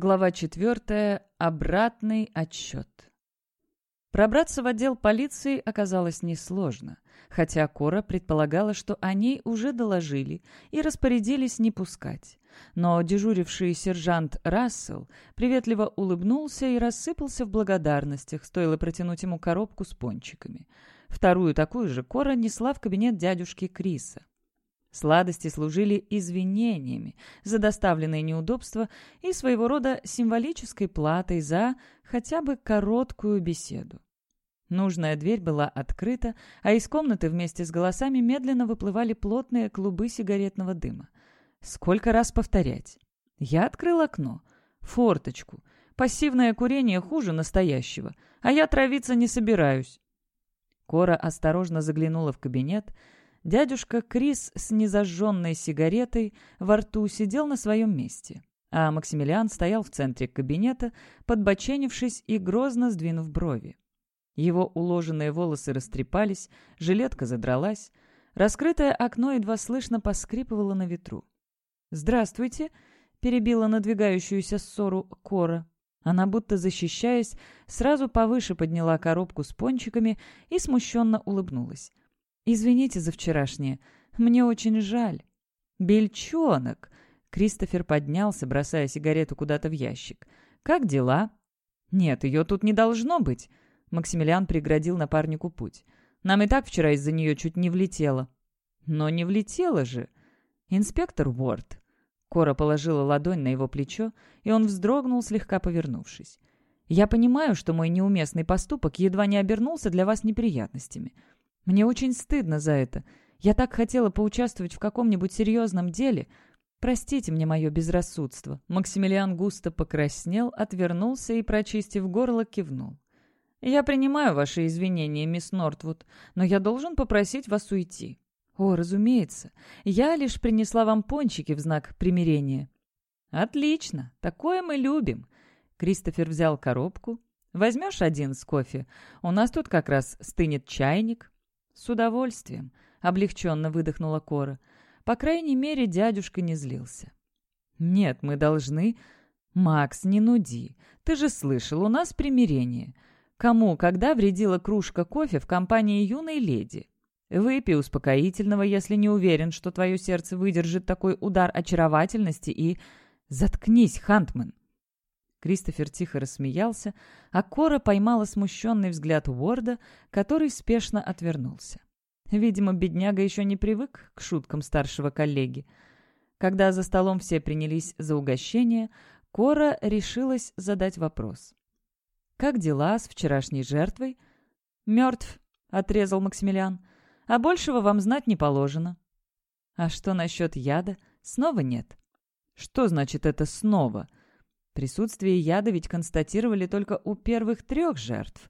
Глава 4. Обратный отсчет. Пробраться в отдел полиции оказалось несложно, хотя Кора предполагала, что о ней уже доложили и распорядились не пускать. Но дежуривший сержант Рассел приветливо улыбнулся и рассыпался в благодарностях, стоило протянуть ему коробку с пончиками. Вторую такую же Кора несла в кабинет дядюшки Криса. Сладости служили извинениями за доставленные неудобства и своего рода символической платой за хотя бы короткую беседу. Нужная дверь была открыта, а из комнаты вместе с голосами медленно выплывали плотные клубы сигаретного дыма. Сколько раз повторять? Я открыл окно, форточку. Пассивное курение хуже настоящего, а я травиться не собираюсь. Кора осторожно заглянула в кабинет, Дядюшка Крис с незажженной сигаретой во рту сидел на своем месте, а Максимилиан стоял в центре кабинета, подбоченившись и грозно сдвинув брови. Его уложенные волосы растрепались, жилетка задралась, раскрытое окно едва слышно поскрипывало на ветру. «Здравствуйте!» — перебила надвигающуюся ссору Кора. Она, будто защищаясь, сразу повыше подняла коробку с пончиками и смущенно улыбнулась. «Извините за вчерашнее. Мне очень жаль». «Бельчонок!» Кристофер поднялся, бросая сигарету куда-то в ящик. «Как дела?» «Нет, ее тут не должно быть!» Максимилиан преградил напарнику путь. «Нам и так вчера из-за нее чуть не влетело». «Но не влетело же!» «Инспектор Уорд!» Кора положила ладонь на его плечо, и он вздрогнул, слегка повернувшись. «Я понимаю, что мой неуместный поступок едва не обернулся для вас неприятностями. Мне очень стыдно за это. Я так хотела поучаствовать в каком-нибудь серьезном деле. Простите мне мое безрассудство». Максимилиан густо покраснел, отвернулся и, прочистив горло, кивнул. «Я принимаю ваши извинения, мисс Нортвуд, но я должен попросить вас уйти». «О, разумеется. Я лишь принесла вам пончики в знак примирения». «Отлично. Такое мы любим». Кристофер взял коробку. «Возьмешь один с кофе? У нас тут как раз стынет чайник». «С удовольствием», — облегченно выдохнула Кора. По крайней мере, дядюшка не злился. «Нет, мы должны...» «Макс, не нуди. Ты же слышал, у нас примирение. Кому, когда вредила кружка кофе в компании юной леди? Выпей успокоительного, если не уверен, что твое сердце выдержит такой удар очаровательности и... Заткнись, Хантман!» Кристофер тихо рассмеялся, а Кора поймала смущенный взгляд Уорда, который спешно отвернулся. Видимо, бедняга еще не привык к шуткам старшего коллеги. Когда за столом все принялись за угощение, Кора решилась задать вопрос. «Как дела с вчерашней жертвой?» «Мертв», — отрезал Максимилиан. «А большего вам знать не положено». «А что насчет яда? Снова нет?» «Что значит это «снова»?» Присутствие яда ведь констатировали только у первых трех жертв.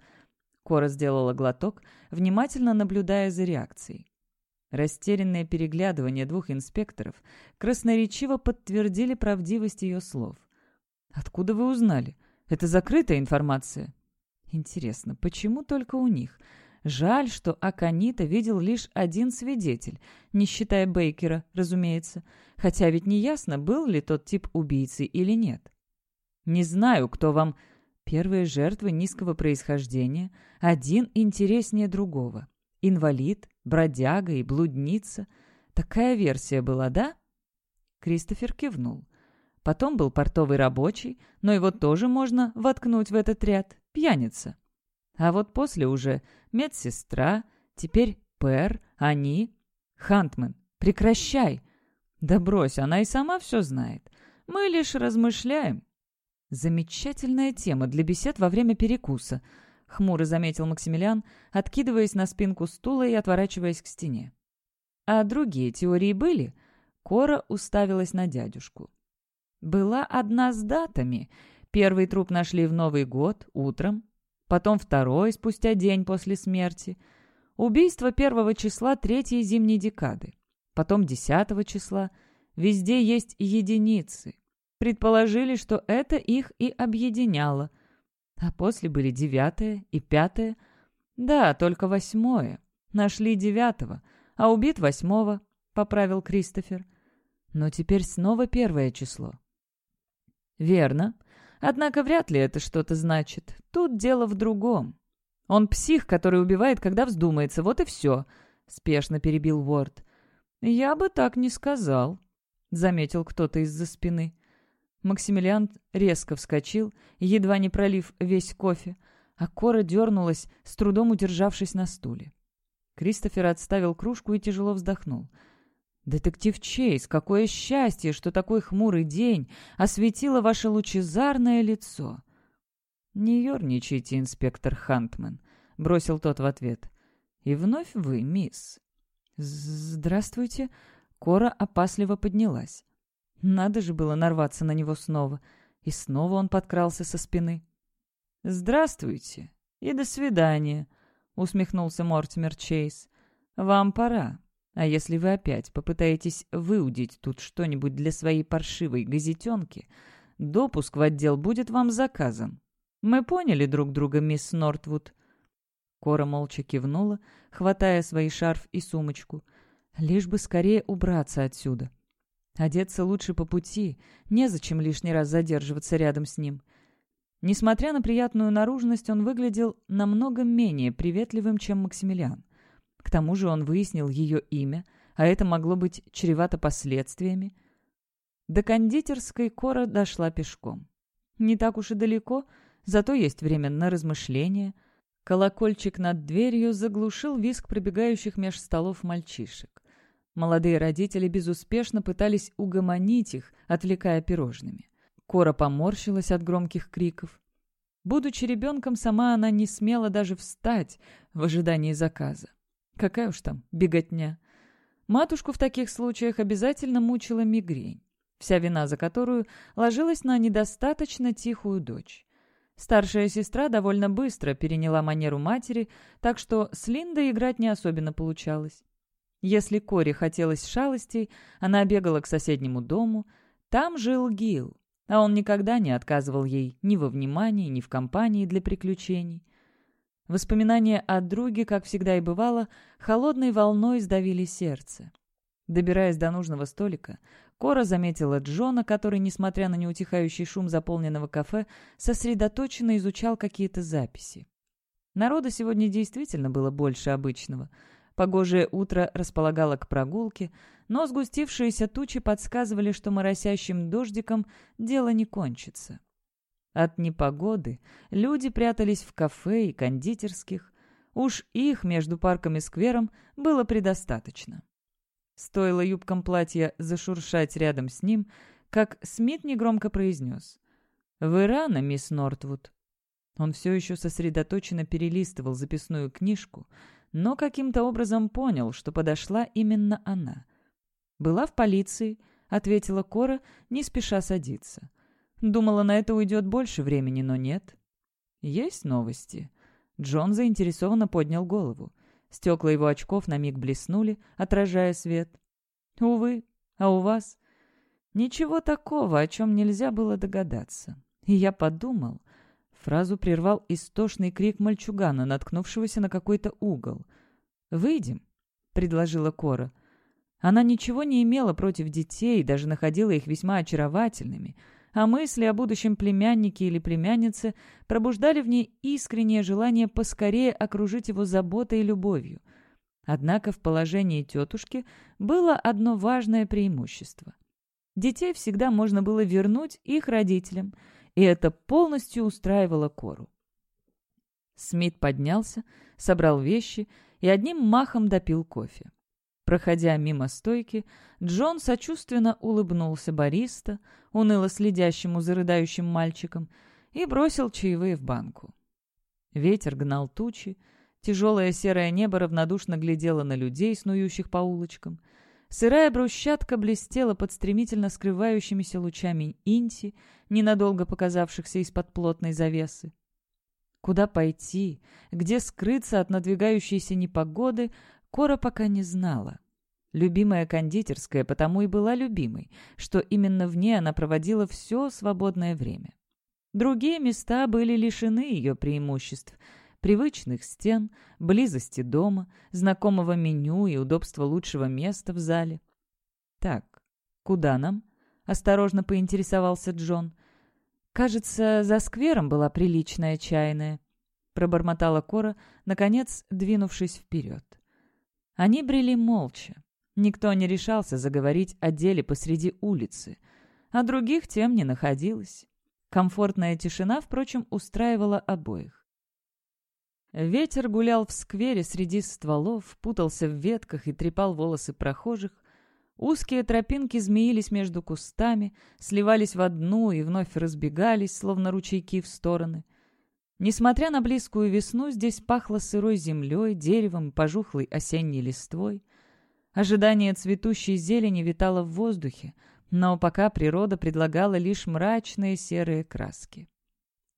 Кора сделала глоток, внимательно наблюдая за реакцией. Растерянное переглядывание двух инспекторов красноречиво подтвердили правдивость ее слов. «Откуда вы узнали? Это закрытая информация». «Интересно, почему только у них?» Жаль, что Аканита видел лишь один свидетель, не считая Бейкера, разумеется, хотя ведь неясно, был ли тот тип убийцы или нет. Не знаю, кто вам первые жертвы низкого происхождения, один интереснее другого. Инвалид, бродяга и блудница. Такая версия была, да? Кристофер кивнул. Потом был портовый рабочий, но его тоже можно воткнуть в этот ряд. Пьяница. А вот после уже медсестра, теперь Пэр, они... Хантман, прекращай! Да брось, она и сама все знает. Мы лишь размышляем. «Замечательная тема для бесед во время перекуса», — хмуро заметил Максимилиан, откидываясь на спинку стула и отворачиваясь к стене. «А другие теории были?» Кора уставилась на дядюшку. «Была одна с датами. Первый труп нашли в Новый год, утром. Потом второй, спустя день после смерти. Убийство первого числа третьей зимней декады. Потом десятого числа. Везде есть единицы. Предположили, что это их и объединяло. А после были девятое и пятое. Да, только восьмое. Нашли девятого, а убит восьмого, поправил Кристофер. Но теперь снова первое число. Верно. Однако вряд ли это что-то значит. Тут дело в другом. Он псих, который убивает, когда вздумается, вот и все», — спешно перебил Уорд. «Я бы так не сказал», — заметил кто-то из-за спины. Максимилиан резко вскочил, едва не пролив весь кофе, а Кора дернулась, с трудом удержавшись на стуле. Кристофер отставил кружку и тяжело вздохнул. «Детектив Чейз, какое счастье, что такой хмурый день осветило ваше лучезарное лицо!» «Не ерничайте, инспектор Хантман», — бросил тот в ответ. «И вновь вы, мисс». «Здравствуйте». Кора опасливо поднялась. Надо же было нарваться на него снова. И снова он подкрался со спины. «Здравствуйте и до свидания», — усмехнулся Мортимер Чейз. «Вам пора. А если вы опять попытаетесь выудить тут что-нибудь для своей паршивой газетенки, допуск в отдел будет вам заказан. Мы поняли друг друга, мисс Нортвуд?» Кора молча кивнула, хватая свои шарф и сумочку. «Лишь бы скорее убраться отсюда». Одеться лучше по пути, незачем лишний раз задерживаться рядом с ним. Несмотря на приятную наружность, он выглядел намного менее приветливым, чем Максимилиан. К тому же он выяснил ее имя, а это могло быть чревато последствиями. До кондитерской Кора дошла пешком. Не так уж и далеко, зато есть время на размышления. Колокольчик над дверью заглушил визг пробегающих меж столов мальчишек. Молодые родители безуспешно пытались угомонить их, отвлекая пирожными. Кора поморщилась от громких криков. Будучи ребенком, сама она не смела даже встать в ожидании заказа. Какая уж там беготня. Матушку в таких случаях обязательно мучила мигрень, вся вина за которую ложилась на недостаточно тихую дочь. Старшая сестра довольно быстро переняла манеру матери, так что с Линдой играть не особенно получалось. Если Коре хотелось шалостей, она бегала к соседнему дому. Там жил Гил, а он никогда не отказывал ей ни во внимании, ни в компании для приключений. Воспоминания о друге, как всегда и бывало, холодной волной сдавили сердце. Добираясь до нужного столика, Кора заметила Джона, который, несмотря на неутихающий шум заполненного кафе, сосредоточенно изучал какие-то записи. Народа сегодня действительно было больше обычного — Погожее утро располагало к прогулке, но сгустившиеся тучи подсказывали, что моросящим дождиком дело не кончится. От непогоды люди прятались в кафе и кондитерских. Уж их между парком и сквером было предостаточно. Стоило юбкам платья зашуршать рядом с ним, как Смит негромко произнес. «Вы рано, мисс Нортвуд». Он все еще сосредоточенно перелистывал записную книжку, но каким-то образом понял, что подошла именно она. «Была в полиции», — ответила Кора, не спеша садиться. Думала, на это уйдет больше времени, но нет. «Есть новости?» Джон заинтересованно поднял голову. Стекла его очков на миг блеснули, отражая свет. «Увы, а у вас?» «Ничего такого, о чем нельзя было догадаться. И я подумал, Фразу прервал истошный крик мальчугана, наткнувшегося на какой-то угол. «Выйдем», — предложила Кора. Она ничего не имела против детей, даже находила их весьма очаровательными, а мысли о будущем племяннике или племяннице пробуждали в ней искреннее желание поскорее окружить его заботой и любовью. Однако в положении тетушки было одно важное преимущество. Детей всегда можно было вернуть их родителям — и это полностью устраивало Кору. Смит поднялся, собрал вещи и одним махом допил кофе. Проходя мимо стойки, Джон сочувственно улыбнулся бариста, уныло следящему за рыдающим мальчиком, и бросил чаевые в банку. Ветер гнал тучи, тяжелое серое небо равнодушно глядело на людей, снующих по улочкам — Сырая брусчатка блестела под стремительно скрывающимися лучами инти, ненадолго показавшихся из-под плотной завесы. Куда пойти, где скрыться от надвигающейся непогоды, Кора пока не знала. Любимая кондитерская потому и была любимой, что именно в ней она проводила все свободное время. Другие места были лишены ее преимуществ — привычных стен, близости дома, знакомого меню и удобства лучшего места в зале. «Так, куда нам?» — осторожно поинтересовался Джон. Кажется, за сквером была приличная чайная. Пробормотала Кора, наконец двинувшись вперед. Они брели молча. Никто не решался заговорить о деле посреди улицы, а других тем не находилось. Комфортная тишина, впрочем, устраивала обоих. Ветер гулял в сквере среди стволов, путался в ветках и трепал волосы прохожих. Узкие тропинки змеились между кустами, сливались в одну и вновь разбегались, словно ручейки в стороны. Несмотря на близкую весну, здесь пахло сырой землей, деревом, пожухлой осенней листвой. Ожидание цветущей зелени витало в воздухе, но пока природа предлагала лишь мрачные серые краски.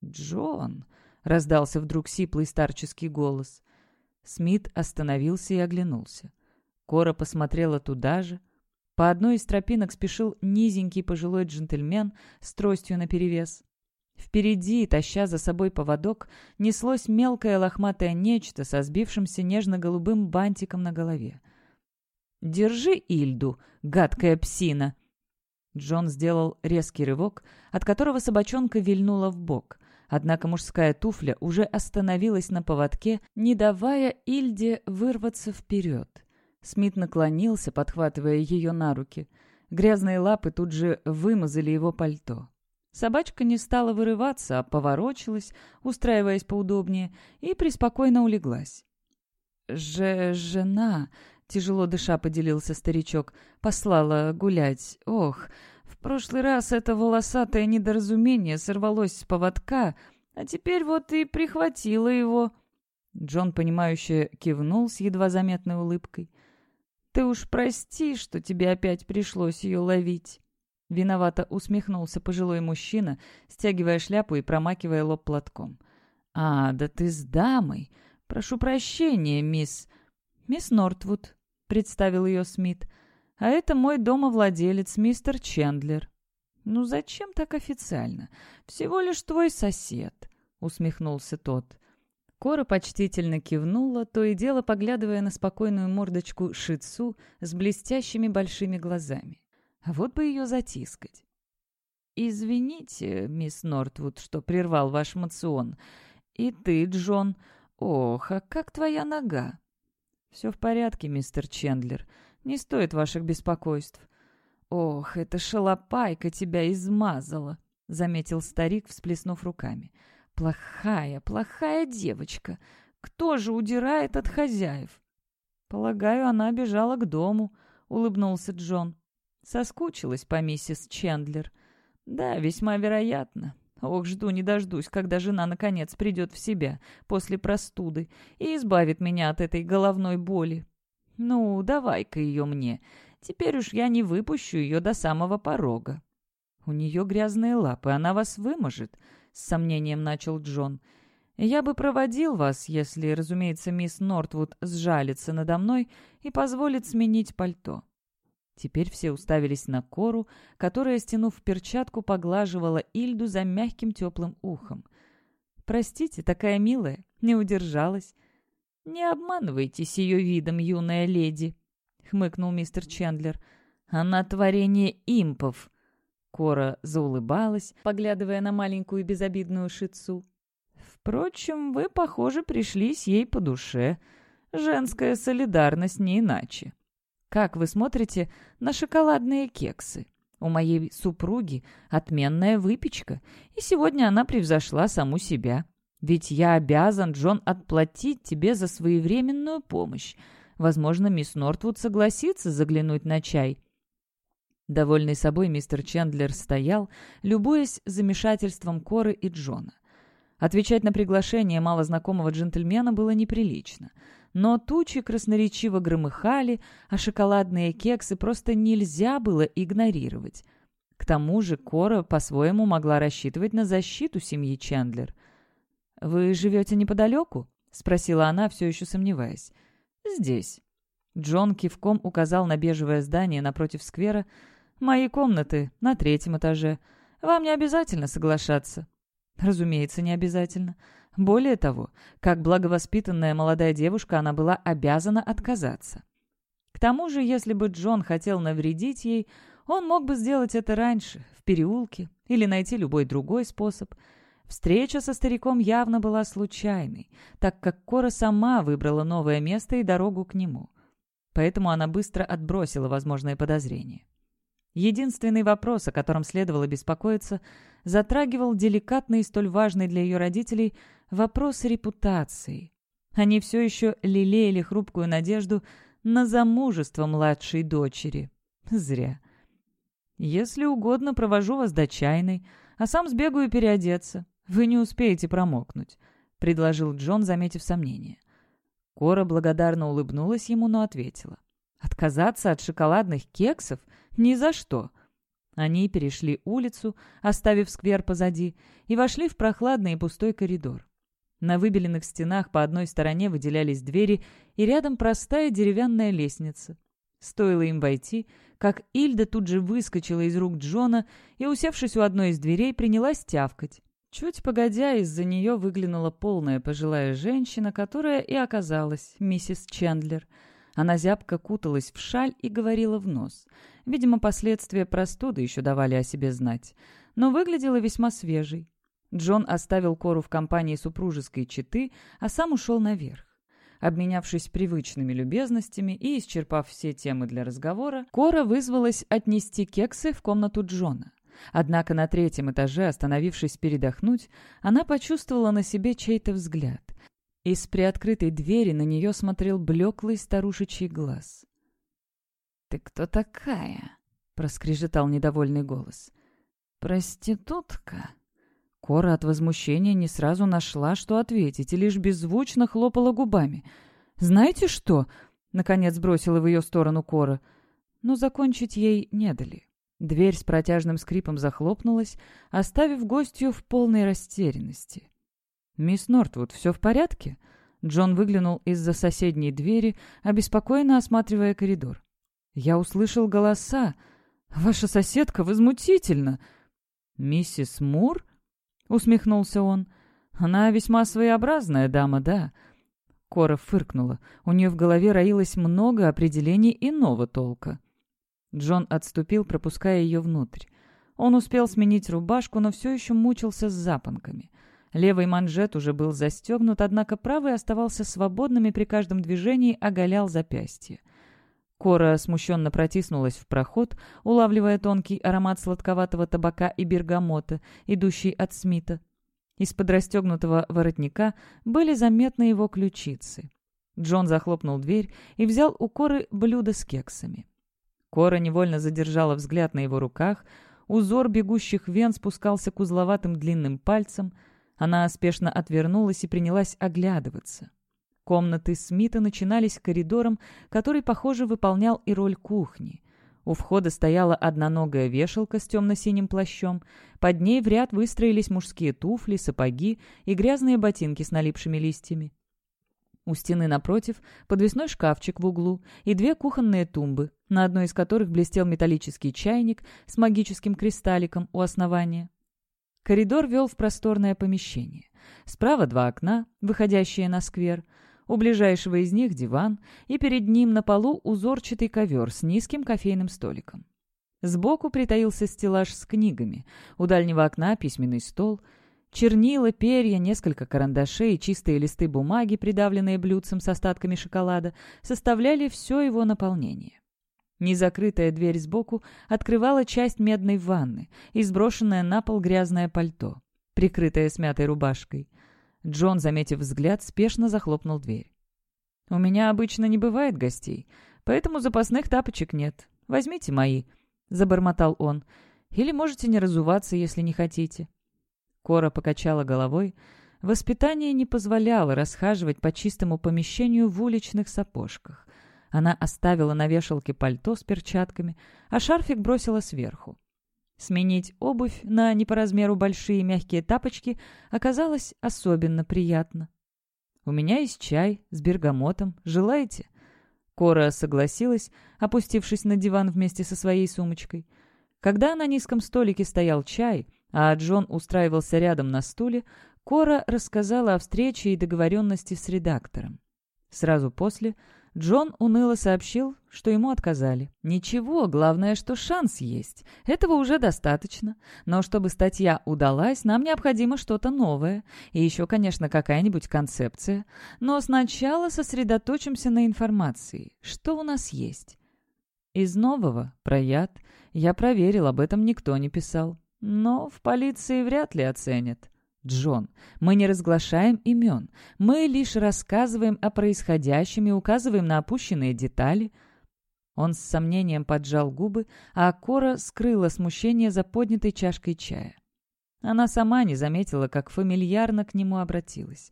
«Джон!» — раздался вдруг сиплый старческий голос. Смит остановился и оглянулся. Кора посмотрела туда же. По одной из тропинок спешил низенький пожилой джентльмен с тростью наперевес. Впереди, таща за собой поводок, неслось мелкое лохматое нечто со сбившимся нежно-голубым бантиком на голове. «Держи Ильду, гадкая псина!» Джон сделал резкий рывок, от которого собачонка вильнула в бок. Однако мужская туфля уже остановилась на поводке, не давая Ильде вырваться вперед. Смит наклонился, подхватывая ее на руки. Грязные лапы тут же вымазали его пальто. Собачка не стала вырываться, а поворочилась, устраиваясь поудобнее, и преспокойно улеглась. «Же... жена...» Тяжело дыша поделился старичок. Послала гулять. Ох, прошлый раз это волосатое недоразумение сорвалось с поводка, а теперь вот и прихватило его. Джон, понимающе кивнул с едва заметной улыбкой. «Ты уж прости, что тебе опять пришлось ее ловить». Виновато усмехнулся пожилой мужчина, стягивая шляпу и промакивая лоб платком. «А, да ты с дамой. Прошу прощения, мисс... Мисс Нортвуд представил ее Смит. «А это мой домовладелец, мистер Чендлер». «Ну зачем так официально? Всего лишь твой сосед», — усмехнулся тот. Кора почтительно кивнула, то и дело поглядывая на спокойную мордочку шицу с блестящими большими глазами. А вот бы ее затискать. «Извините, мисс Нортвуд, что прервал ваш мацион. И ты, Джон. Ох, а как твоя нога?» «Все в порядке, мистер Чендлер. Не стоит ваших беспокойств». «Ох, эта шалопайка тебя измазала», — заметил старик, всплеснув руками. «Плохая, плохая девочка. Кто же удирает от хозяев?» «Полагаю, она бежала к дому», — улыбнулся Джон. Соскучилась по миссис Чендлер. «Да, весьма вероятно. Ох, жду не дождусь, когда жена наконец придет в себя после простуды и избавит меня от этой головной боли. Ну, давай-ка ее мне. Теперь уж я не выпущу ее до самого порога. У нее грязные лапы, она вас выможет, — с сомнением начал Джон. Я бы проводил вас, если, разумеется, мисс Нортвуд сжалится надо мной и позволит сменить пальто. Теперь все уставились на Кору, которая, стянув перчатку, поглаживала Ильду за мягким теплым ухом. «Простите, такая милая, не удержалась». «Не обманывайтесь ее видом, юная леди», — хмыкнул мистер Чендлер. «Она творение импов». Кора заулыбалась, поглядывая на маленькую безобидную шицу. «Впрочем, вы, похоже, пришлись ей по душе. Женская солидарность не иначе». Как вы смотрите на шоколадные кексы? У моей супруги отменная выпечка, и сегодня она превзошла саму себя. Ведь я обязан, Джон, отплатить тебе за своевременную помощь. Возможно, мисс Нортвуд согласится заглянуть на чай». Довольный собой мистер Чендлер стоял, любуясь замешательством Коры и Джона. Отвечать на приглашение малознакомого джентльмена было неприлично — но тучи красноречиво громыхали, а шоколадные кексы просто нельзя было игнорировать. К тому же Кора по-своему могла рассчитывать на защиту семьи Чендлер. «Вы живете неподалеку?» — спросила она, все еще сомневаясь. «Здесь». Джон кивком указал на бежевое здание напротив сквера. «Мои комнаты на третьем этаже. Вам не обязательно соглашаться». «Разумеется, не обязательно. Более того, как благовоспитанная молодая девушка, она была обязана отказаться. К тому же, если бы Джон хотел навредить ей, Он мог бы сделать это раньше, в переулке, или найти любой другой способ. Встреча со стариком явно была случайной, так как Кора сама выбрала новое место и дорогу к нему. Поэтому она быстро отбросила возможные подозрения. Единственный вопрос, о котором следовало беспокоиться, затрагивал деликатный и столь важный для ее родителей вопрос репутации. Они все еще лелеяли хрупкую надежду на замужество младшей дочери. Зря. «Если угодно, провожу вас до чайной, а сам сбегаю переодеться. Вы не успеете промокнуть», — предложил Джон, заметив сомнение. Кора благодарно улыбнулась ему, но ответила. «Отказаться от шоколадных кексов? Ни за что!» Они перешли улицу, оставив сквер позади, и вошли в прохладный и пустой коридор. На выбеленных стенах по одной стороне выделялись двери, и рядом простая деревянная лестница. Стоило им войти, как Ильда тут же выскочила из рук Джона и, усевшись у одной из дверей, принялась тявкать. Чуть погодя, из-за нее выглянула полная пожилая женщина, которая и оказалась миссис Чендлер. Она зябко куталась в шаль и говорила в нос. Видимо, последствия простуды еще давали о себе знать. Но выглядела весьма свежей. Джон оставил Кору в компании супружеской четы, а сам ушел наверх. Обменявшись привычными любезностями и исчерпав все темы для разговора, Кора вызвалась отнести кексы в комнату Джона. Однако на третьем этаже, остановившись передохнуть, она почувствовала на себе чей-то взгляд. Из приоткрытой двери на нее смотрел блеклый старушечий глаз. «Ты кто такая?» — проскрежетал недовольный голос. «Проститутка?» Кора от возмущения не сразу нашла, что ответить, и лишь беззвучно хлопала губами. «Знаете что?» — наконец бросила в ее сторону Кора. Но закончить ей не дали. Дверь с протяжным скрипом захлопнулась, оставив гостью в полной растерянности. «Мисс Нортвуд, все в порядке?» Джон выглянул из-за соседней двери, обеспокоенно осматривая коридор. «Я услышал голоса. Ваша соседка возмутительно!» «Миссис Мур?» усмехнулся он. «Она весьма своеобразная дама, да». Кора фыркнула. У нее в голове роилось много определений иного толка. Джон отступил, пропуская ее внутрь. Он успел сменить рубашку, но все еще мучился с запонками. Левый манжет уже был застегнут, однако правый оставался свободным и при каждом движении оголял запястье. Кора смущенно протиснулась в проход, улавливая тонкий аромат сладковатого табака и бергамота, идущий от Смита. Из-под расстегнутого воротника были заметны его ключицы. Джон захлопнул дверь и взял у Коры блюдо с кексами. Кора невольно задержала взгляд на его руках, узор бегущих вен спускался к узловатым длинным пальцам, она спешно отвернулась и принялась оглядываться. Комнаты Смита начинались коридором, который, похоже, выполнял и роль кухни. У входа стояла одноногая вешалка с темно-синим плащом. Под ней в ряд выстроились мужские туфли, сапоги и грязные ботинки с налипшими листьями. У стены напротив подвесной шкафчик в углу и две кухонные тумбы, на одной из которых блестел металлический чайник с магическим кристалликом у основания. Коридор вел в просторное помещение. Справа два окна, выходящие на сквер — у ближайшего из них диван, и перед ним на полу узорчатый ковер с низким кофейным столиком. Сбоку притаился стеллаж с книгами, у дальнего окна письменный стол, чернила, перья, несколько карандашей и чистые листы бумаги, придавленные блюдцем с остатками шоколада, составляли все его наполнение. Незакрытая дверь сбоку открывала часть медной ванны и сброшенное на пол грязное пальто, прикрытое смятой рубашкой — Джон, заметив взгляд, спешно захлопнул дверь. «У меня обычно не бывает гостей, поэтому запасных тапочек нет. Возьмите мои», — забормотал он. «Или можете не разуваться, если не хотите». Кора покачала головой. Воспитание не позволяло расхаживать по чистому помещению в уличных сапожках. Она оставила на вешалке пальто с перчатками, а шарфик бросила сверху. Сменить обувь на не по размеру большие мягкие тапочки оказалось особенно приятно. «У меня есть чай с бергамотом. Желаете?» Кора согласилась, опустившись на диван вместе со своей сумочкой. Когда на низком столике стоял чай, а Джон устраивался рядом на стуле, Кора рассказала о встрече и договоренности с редактором. Сразу после Джон уныло сообщил, что ему отказали. Ничего, главное, что шанс есть. Этого уже достаточно. Но чтобы статья удалась, нам необходимо что-то новое. И еще, конечно, какая-нибудь концепция. Но сначала сосредоточимся на информации. Что у нас есть? Из нового, про яд, я проверил, об этом никто не писал. Но в полиции вряд ли оценят. Джон, мы не разглашаем имен. Мы лишь рассказываем о происходящем и указываем на опущенные детали. Он с сомнением поджал губы, а Кора скрыла смущение за поднятой чашкой чая. Она сама не заметила, как фамильярно к нему обратилась.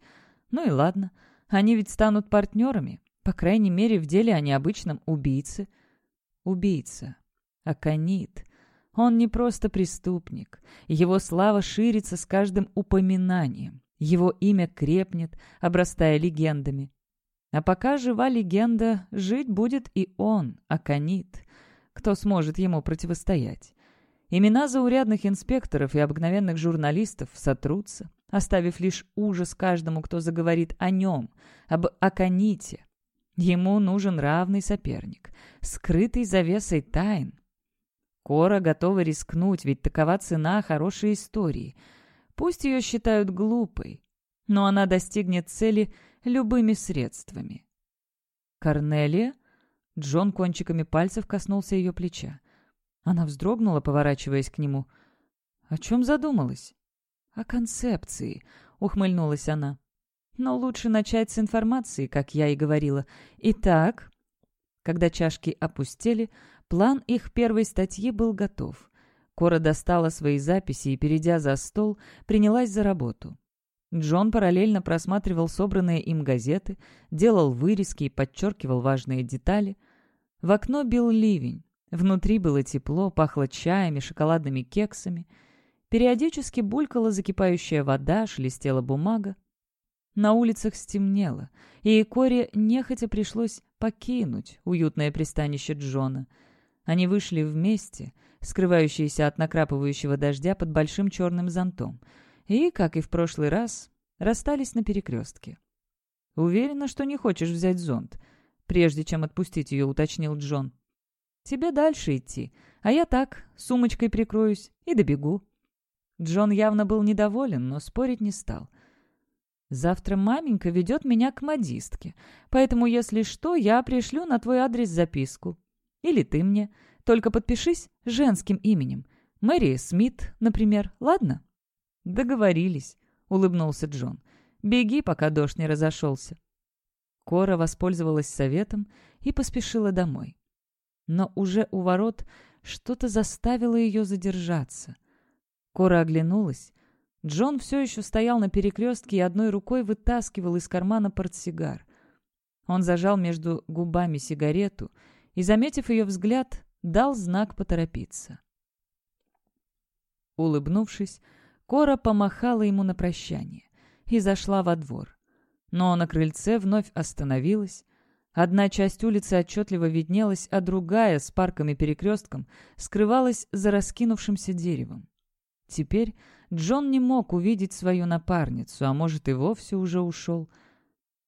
Ну и ладно, они ведь станут партнерами. По крайней мере, в деле о необычном убийце. Убийца. Аконит. Он не просто преступник. Его слава ширится с каждым упоминанием. Его имя крепнет, обрастая легендами. А пока жива легенда, жить будет и он, Аконит. Кто сможет ему противостоять? Имена заурядных инспекторов и обыкновенных журналистов сотрутся, оставив лишь ужас каждому, кто заговорит о нем, об Аконите. Ему нужен равный соперник, скрытый завесой тайн, Кора готова рискнуть, ведь такова цена хорошей истории. Пусть ее считают глупой, но она достигнет цели любыми средствами. Корнелия? Джон кончиками пальцев коснулся ее плеча. Она вздрогнула, поворачиваясь к нему. «О чем задумалась?» «О концепции», — ухмыльнулась она. «Но лучше начать с информации, как я и говорила. Итак...» Когда чашки опустели, План их первой статьи был готов. Кора достала свои записи и, перейдя за стол, принялась за работу. Джон параллельно просматривал собранные им газеты, делал вырезки и подчеркивал важные детали. В окно бил ливень. Внутри было тепло, пахло чаями, шоколадными кексами. Периодически булькала закипающая вода, шелестела бумага. На улицах стемнело, и Коре нехотя пришлось покинуть уютное пристанище Джона — они вышли вместе, скрывающиеся от накрапывающего дождя под большим черным зонтом, и, как и в прошлый раз, расстались на перекрестке. «Уверена, что не хочешь взять зонт?» Прежде чем отпустить ее, уточнил Джон. «Тебе дальше идти, а я так, сумочкой прикроюсь и добегу». Джон явно был недоволен, но спорить не стал. «Завтра маменька ведет меня к модистке, поэтому, если что, я пришлю на твой адрес записку. Или ты мне. Только подпишись женским именем. Мэри Смит, например, ладно?» «Договорились», — улыбнулся Джон. «Беги, пока дождь не разошелся». Кора воспользовалась советом и поспешила домой. Но уже у ворот что-то заставило ее задержаться. Кора оглянулась. Джон все еще стоял на перекрестке и одной рукой вытаскивал из кармана портсигар. Он зажал между губами сигарету и, заметив ее взгляд, дал знак поторопиться. Улыбнувшись, Кора помахала ему на прощание и зашла во двор. Но на крыльце вновь остановилась. Одна часть улицы отчетливо виднелась, а другая, с парком и перекрестком, скрывалась за раскинувшимся деревом. Теперь Джон не мог увидеть свою напарницу, а может и вовсе уже ушел.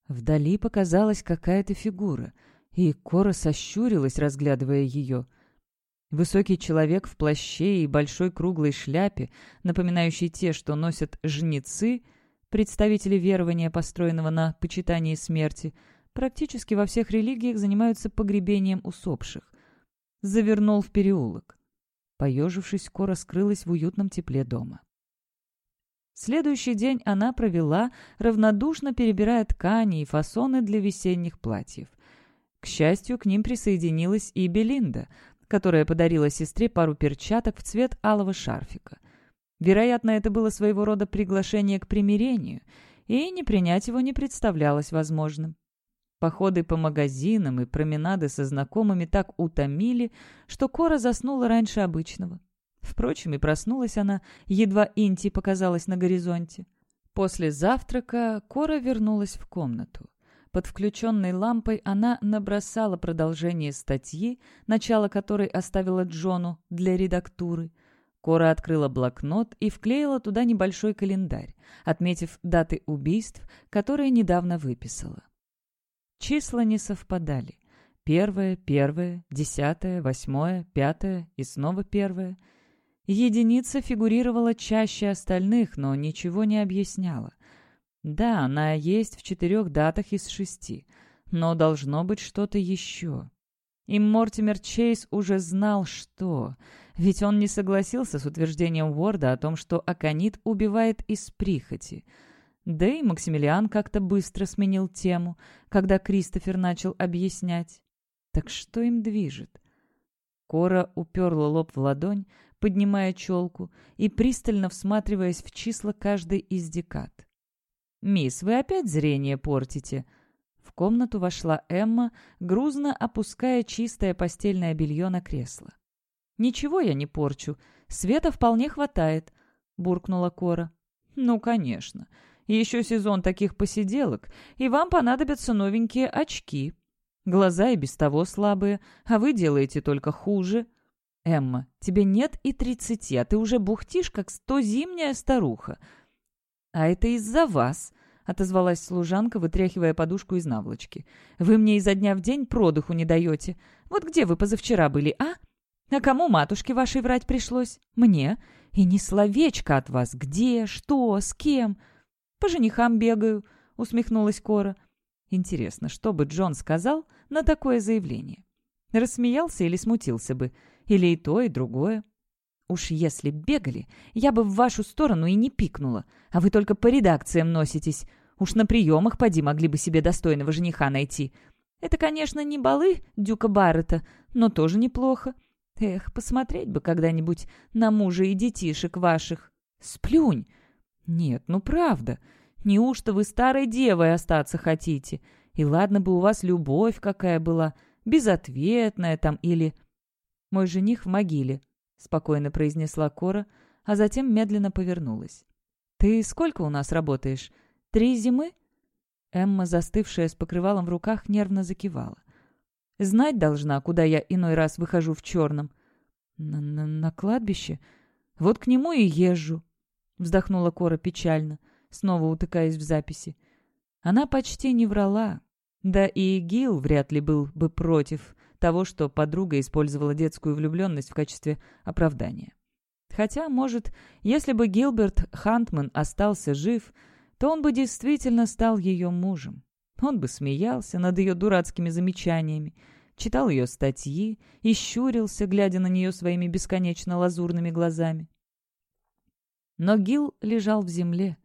Вдали показалась какая-то фигура — и Кора сощурилась, разглядывая ее. Высокий человек в плаще и большой круглой шляпе, напоминающей те, что носят жнецы, представители верования, построенного на почитании смерти, практически во всех религиях занимаются погребением усопших. Завернул в переулок. Поежившись, Кора скрылась в уютном тепле дома. Следующий день она провела, равнодушно перебирая ткани и фасоны для весенних платьев. К счастью, к ним присоединилась и Белинда, которая подарила сестре пару перчаток в цвет алого шарфика. Вероятно, это было своего рода приглашение к примирению, и не принять его не представлялось возможным. Походы по магазинам и променады со знакомыми так утомили, что Кора заснула раньше обычного. Впрочем, и проснулась она, едва Инти показалась на горизонте. После завтрака Кора вернулась в комнату. Под включенной лампой она набросала продолжение статьи, начало которой оставила Джону для редактуры. Кора открыла блокнот и вклеила туда небольшой календарь, отметив даты убийств, которые недавно выписала. Числа не совпадали. Первое, первое, десятое, восьмое, пятое и снова первое. Единица фигурировала чаще остальных, но ничего не объясняла. Да, она есть в четырех датах из шести, но должно быть что-то еще. И Мортимер Чейз уже знал, что... Ведь он не согласился с утверждением Уорда о том, что Аконит убивает из прихоти. Да и Максимилиан как-то быстро сменил тему, когда Кристофер начал объяснять. Так что им движет? Кора уперла лоб в ладонь, поднимая челку и пристально всматриваясь в числа каждой из декад. «Мисс, вы опять зрение портите?» В комнату вошла Эмма, грузно опуская чистое постельное белье на кресло. «Ничего я не порчу. Света вполне хватает», — буркнула Кора. «Ну, конечно. Еще сезон таких посиделок, и вам понадобятся новенькие очки. Глаза и без того слабые, а вы делаете только хуже». «Эмма, тебе нет и тридцати, а ты уже бухтишь, как сто зимняя старуха». «А это из-за вас», — отозвалась служанка, вытряхивая подушку из наволочки. «Вы мне изо дня в день продыху не даете. Вот где вы позавчера были, а? А кому матушке вашей врать пришлось? Мне. И не словечко от вас. Где, что, с кем?» «По женихам бегаю», — усмехнулась Кора. «Интересно, что бы Джон сказал на такое заявление? Рассмеялся или смутился бы? Или и то, и другое?» Уж если бегали, я бы в вашу сторону и не пикнула, а вы только по редакциям носитесь. Уж на приемах поди могли бы себе достойного жениха найти. Это, конечно, не балы Дюка Баррета, но тоже неплохо. Эх, посмотреть бы когда-нибудь на мужа и детишек ваших. Сплюнь! Нет, ну правда. Неужто вы старой девой остаться хотите? И ладно бы у вас любовь какая была, безответная там или... Мой жених в могиле, спокойно произнесла Кора, а затем медленно повернулась. «Ты сколько у нас работаешь? Три зимы?» Эмма, застывшая с покрывалом в руках, нервно закивала. «Знать должна, куда я иной раз выхожу в черном». «На, -на, -на кладбище? Вот к нему и езжу», — вздохнула Кора печально, снова утыкаясь в записи. Она почти не врала. Да и Гил вряд ли был бы против того, что подруга использовала детскую влюбленность в качестве оправдания. Хотя, может, если бы Гилберт Хантман остался жив, то он бы действительно стал ее мужем. Он бы смеялся над ее дурацкими замечаниями, читал ее статьи и щурился, глядя на нее своими бесконечно лазурными глазами. Но Гил лежал в земле,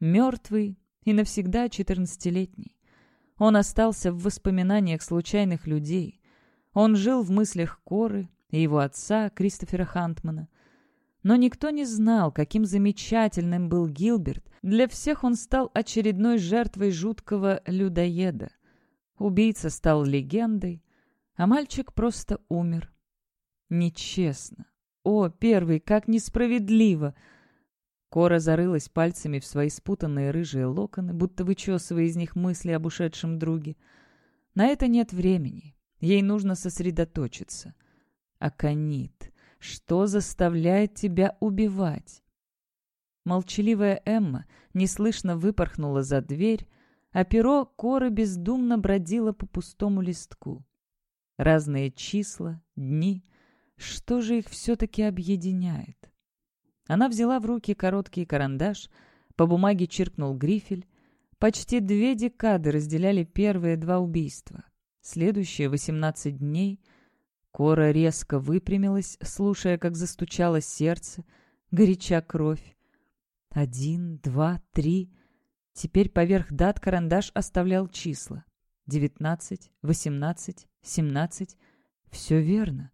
мертвый и навсегда четырнадцатилетний. Он остался в воспоминаниях случайных людей, он жил в мыслях Коры и его отца, Кристофера Хантмана. Но никто не знал, каким замечательным был Гилберт. Для всех он стал очередной жертвой жуткого людоеда. Убийца стал легендой, а мальчик просто умер. Нечестно. О, первый, как несправедливо! Кора зарылась пальцами в свои спутанные рыжие локоны, будто вычесывая из них мысли об ушедшем друге. На это нет времени. Ей нужно сосредоточиться. Аконит, что заставляет тебя убивать? Молчаливая Эмма неслышно выпорхнула за дверь, а перо коры бездумно бродило по пустому листку. Разные числа, дни. Что же их все-таки объединяет? Она взяла в руки короткий карандаш, по бумаге чиркнул грифель. Почти две декады разделяли первые два убийства. Следующие восемнадцать дней Кора резко выпрямилась, слушая, как застучало сердце, горяча кровь. Один, два, три. Теперь поверх дат карандаш оставлял числа. Девятнадцать, восемнадцать, семнадцать. Все верно.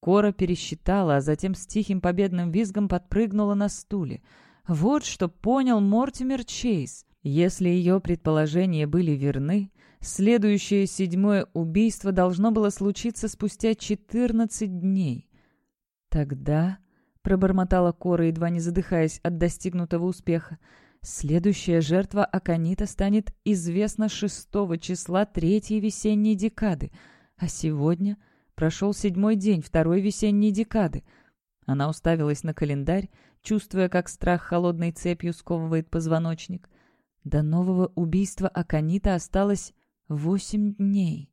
Кора пересчитала, а затем с тихим победным визгом подпрыгнула на стуле. Вот что понял Мортимер Чейз. Если ее предположения были верны, Следующее седьмое убийство должно было случиться спустя четырнадцать дней. Тогда, — пробормотала Кора, едва не задыхаясь от достигнутого успеха, следующая жертва Аканита станет известна шестого числа третьей весенней декады, а сегодня прошел седьмой день второй весенней декады. Она уставилась на календарь, чувствуя, как страх холодной цепью сковывает позвоночник. До нового убийства Аканита осталось Восемь дней.